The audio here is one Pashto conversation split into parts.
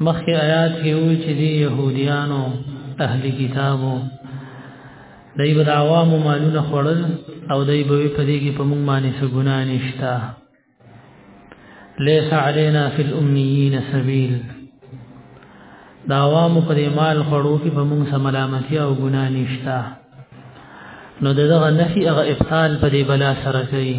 مخکې آیات کې وی چې دی يهوديانو اهل کتابو دای به عوامو مالونه خړل او دای به په دې کې په موږ باندې څه ګناه نشتا ليس علينا في الاميين سبيل دا عوامو په دې مال خړو کې په موږ سم ملامتي او ګناه نشتا نو دغه نفي هغه ابطال په دې بلا سره کوي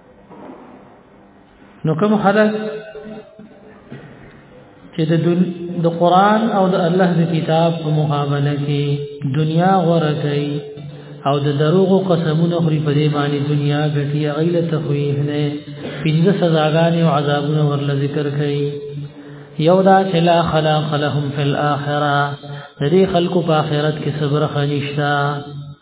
نو کوم خلک چې د د قران او د الله د کتاب په مقابله کې دنیا غوړه کوي او د دروغ قسمونه خوري په دې باندې دنیا ګټي غیله تخویف نه پنځه سزاګانې او عذابونه ورل ذکر کوي یو دا چې لا خلاق لهم فی الاخره دې خلکو په آخرت کې صبر خنيشتا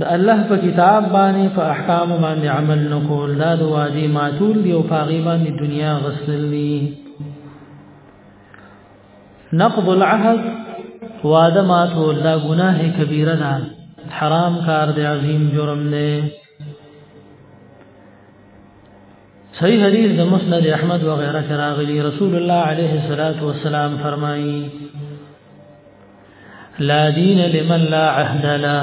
د الله په کتاب باندې په احکام باندې عمل نکول دا د وادي ماتول دی او په غي باندې دنیا غسل دی نقض العهد وعده ماتول دا ګناه کبیره ده حرام کار دی عظیم جرم دی صحیح حدیث د مسند احمد و غیره کراغلی رسول الله علیه الصلاۃ والسلام فرمایي لا دین لمن لا عهد له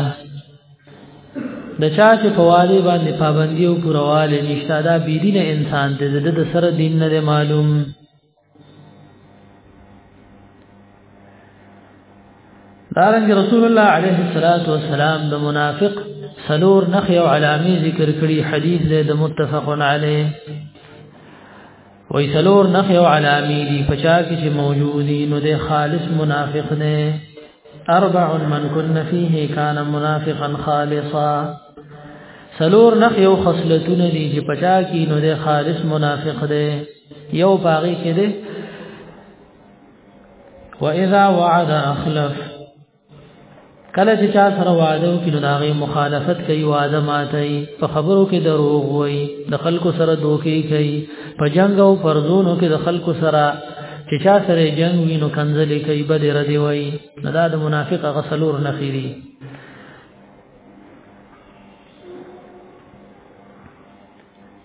د چا چې په واده باندې پابندي او پرواله نشته دا بی دین انسان ته د سره دین نه معلوم دارنګ رسول الله علیه الصلاۃ والسلام د منافق سلور نخي او علامي ذکر کړي حدیث له متفق علیه وای سلور نخ او علامی دی پچا کی چې موجودی نو د خالص منافق نه اربع من كن فيه كان منافقا خالصا سلور نخ یو خصلتونه دي چې پچا کی نو د خالص منافق دی یو باغی کې دی واذا وعد اخلف کله چې چا سره وعده وکړي نو هغه مخالفت کوي وعده ماتي په خبرو کې دروغ وایي د خلکو سره دوکي کوي په جنگ او پرزونو کې د خلکو سره چې چا سره جنگ وي نو کنځلې کوي بد ردی وایي دا د منافق غسلور نخيري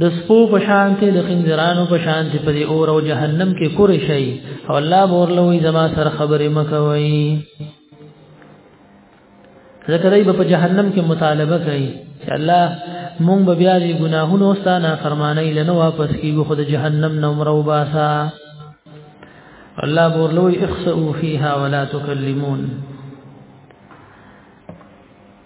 د سپو په شانته د خنجرانو په شانته په دې اور او جهنم کې کور شي او الله بورلوي زما سره خبرې مکوي ذکرای په جهنم کې مطالبه کوي چې الله مونږ به بیا دې ګناهونو ستانه فرمانه لنه واپس کیږو خو د جهنم نو مرو باسا الله بورلوي اخسئوا فيها ولا تكلمون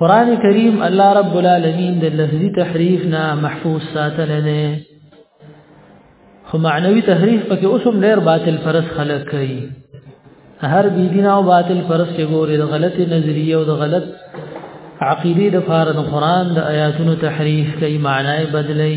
قران کریم الله رب العالمین د لفظي تحریف نه محفوظ ساتل نه خو معنوي تحریف پکې اوس هم ډېر باطل فرض خلق کوي هر بی دین او باطل فرض کې ګوري د غلط نظریه او د غلط عقیده د فارد قران د آیاتونو تحریف کوي معنی بدلي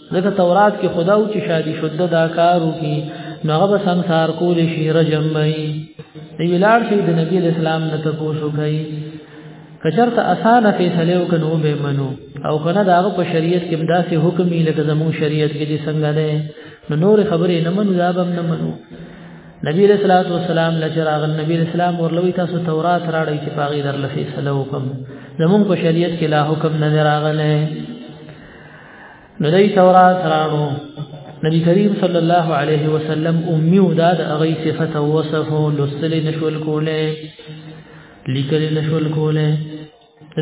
ځکه تورات کې خدا او چې شادي شده دا کار وکي نو هغه سنسار کول شي رجم وي دی ویلار شي د نبی اسلام نه تاسو کوي کچرته اسانه فیصله وکنو به منو او کنه داغه په شریعت کې داسې حکم یې لکه زمو شریعت کې چې څنګه ده نو نور خبرې نه منو دا به نه منو نبی رسول الله والسلام لچراغ نبی اسلام ورلوي تاسو تورات راړی چې پاغي در لفي سلو حکم زمون په شریعت کې لا حکم نه راغله نو دای تورات رانو نبی کریم صلی الله علیه وسلم امي او دا د اغي صفته او وصفه لسل نشول کوله لیکل نشول کوله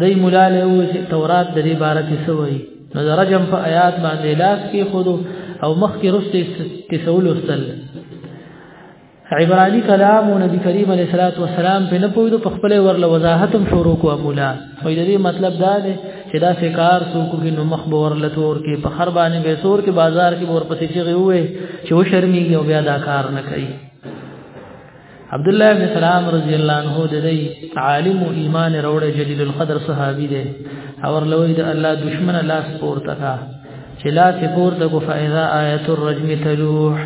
دای مولا له او تورات د دې بارت سوی نو د رجم په آیات باندې لاس کې خود او مخ کې رسته تسول وسل عبرانی کلام او نبی کریم علیه الصلاۃ والسلام په نه پویدو په خپل ورله وضاحت هم شروع کوه مولا خو دې مطلب دا دی چې دا فکر څوک کې نو مخ به ورله تور کې په خر باندې به سور کې بازار کې ور پسې چغي وې چې و شرمېږي او بیا دا کار نه کوي عبد الله بن سلام رضی الله عنه د دې عالم او ایمان وروړي جلیل القدر صحابي دی اور لوی د الله دشمن لاس پورته کا چې لاس پورته کو فائدہ آیت الرجم تلوح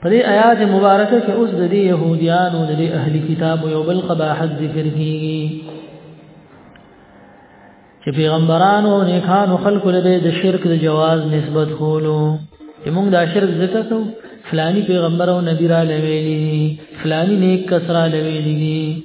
په دې آیات مبارکه کې اوس د دې يهوديانو د دې اهلي کتاب یو بل قباحت ذکر کیږي چې پیغمبرانو او نیکانو خلکو له د شرک د جواز نسبت کولو چې موږ دا شرک ذکر کوو فلانی پیغمبر او نبی را لویلی فلانی نیک کسرا لویلی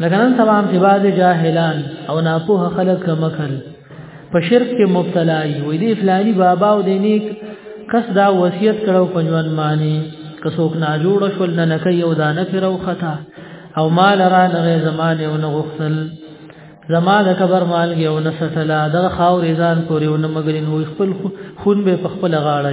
لکه نن سبا هم چې بعض جاهلان او ناپوه خلک مکل په شرک کې مبتلا وي وې دې فلاني بابا او دې نیک کس دا وصیت کړو پنځون معنی کڅوک نه جوړ شول نه نکي او دا نه فرو خطا او مال را نه زمانه او نه غفل زما د کبر مال کې او نه ستلا د خاور ځان پورې او نه مګرین وې خپل خون به په خپل غاړه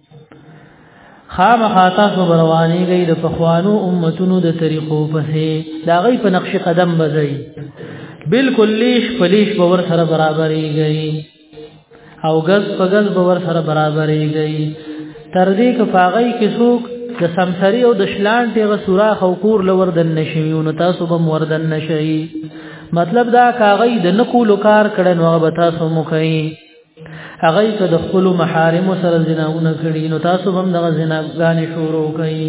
خام خاطا سو بروانی گئی د پخوانو امتونو د طریقو پسې دا غي په نقش قدم بځي بالکل لیش پلیش باور سره برابرې گئی او غز په غز باور سره برابرې گئی تر دې ک فاغی کې څوک د سمسری او د شلان تیغه سوراخ او کور لور دن نشي نو تاسو به موردن نشي مطلب دا کاغی د نکولو کار کړه نو به تاسو مخی هغه که د خپل محارم سره زناونه کړی نو تاسو هم دغه زناګانې شروع کړئ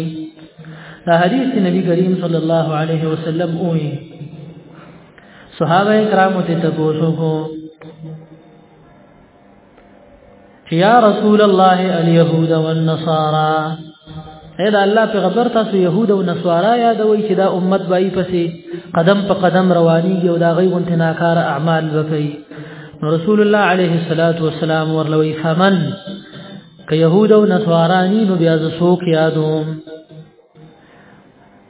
دا حدیث نبی کریم صلی الله علیه وسلم وی صحابه کرام ته تاسو کو یا رسول الله اليهود والنصارى اې دا الله پیغمبر تاسو يهود او نصارا یادوي چې دا امت بای پسې قدم په قدم رواني او دا غي غونته ناکار اعمال وکي نو رسول الله عليه الصلاه والسلام ورلوي فمن که يهود او نصارا ني نو بیا زسوک یادوم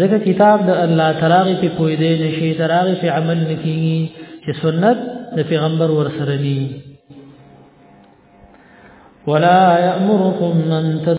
ځکه کتاب د الله تراغي په پوي دی نشي تراغي په عمل نکېږي چې سنت د پیغمبر ورسره دي ولا يأمركم أن